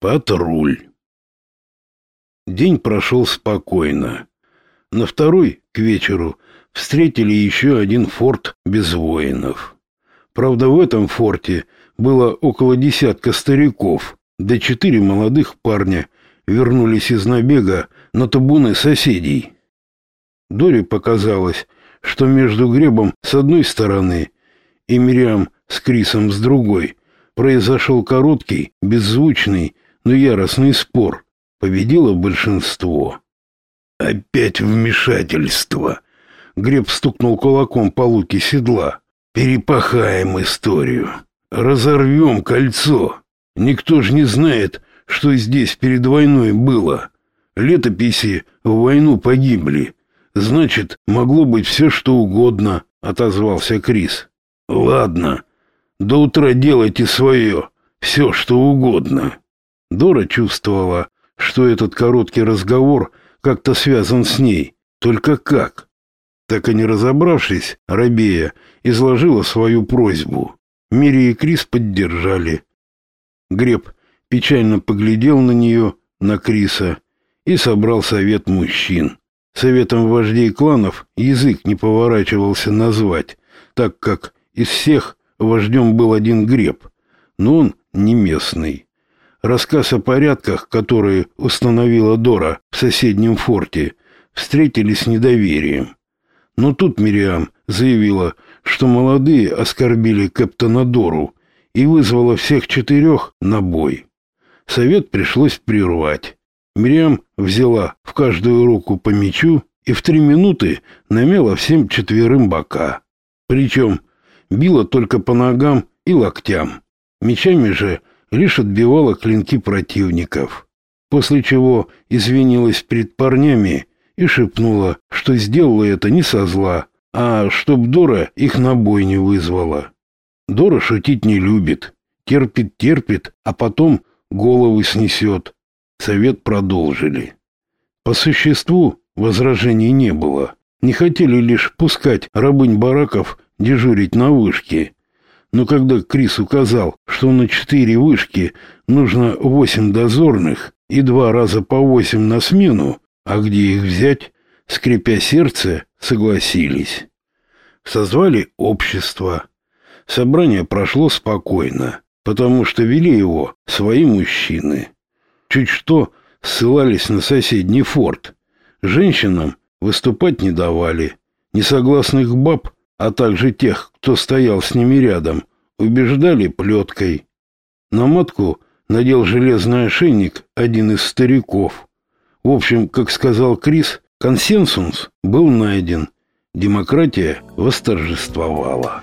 Патруль. День прошел спокойно. На второй, к вечеру, встретили еще один форт без воинов. Правда, в этом форте было около десятка стариков, да четыре молодых парня вернулись из набега на табуны соседей. Доре показалось, что между Гребом с одной стороны и Мириам с Крисом с другой произошел короткий, беззвучный, но яростный спор. Победило большинство. Опять вмешательство. Греб стукнул кулаком по луке седла. Перепахаем историю. Разорвем кольцо. Никто ж не знает, что здесь перед войной было. Летописи в войну погибли. Значит, могло быть все, что угодно, отозвался Крис. Ладно, до утра делайте свое, все, что угодно. Дора чувствовала, что этот короткий разговор как-то связан с ней. Только как? Так и не разобравшись, Рабея изложила свою просьбу. Мири и Крис поддержали. Греб печально поглядел на нее, на Криса, и собрал совет мужчин. Советом вождей кланов язык не поворачивался назвать, так как из всех вождем был один Греб, но он не местный. Рассказ о порядках, которые установила Дора в соседнем форте, встретили с недоверием. Но тут Мириам заявила, что молодые оскорбили капитана Дору и вызвала всех четырех на бой. Совет пришлось прервать. Мириам взяла в каждую руку по мечу и в три минуты намела всем четверым бока. Причем била только по ногам и локтям. Мечами же лишь отбивала клинки противников, после чего извинилась перед парнями и шепнула, что сделала это не со зла, а чтоб Дора их на бой не вызвала. Дора шутить не любит, терпит-терпит, а потом головы снесет. Совет продолжили. По существу возражений не было. Не хотели лишь пускать рабынь бараков дежурить на вышке. Но когда Крис указал, что на четыре вышки нужно восемь дозорных и два раза по восемь на смену, а где их взять, скрипя сердце, согласились. Созвали общество. Собрание прошло спокойно, потому что вели его свои мужчины. Чуть что ссылались на соседний форт. Женщинам выступать не давали. Несогласных баб а также тех, кто стоял с ними рядом, убеждали плеткой. На матку надел железный ошейник один из стариков. В общем, как сказал Крис, консенсус был найден. Демократия восторжествовала.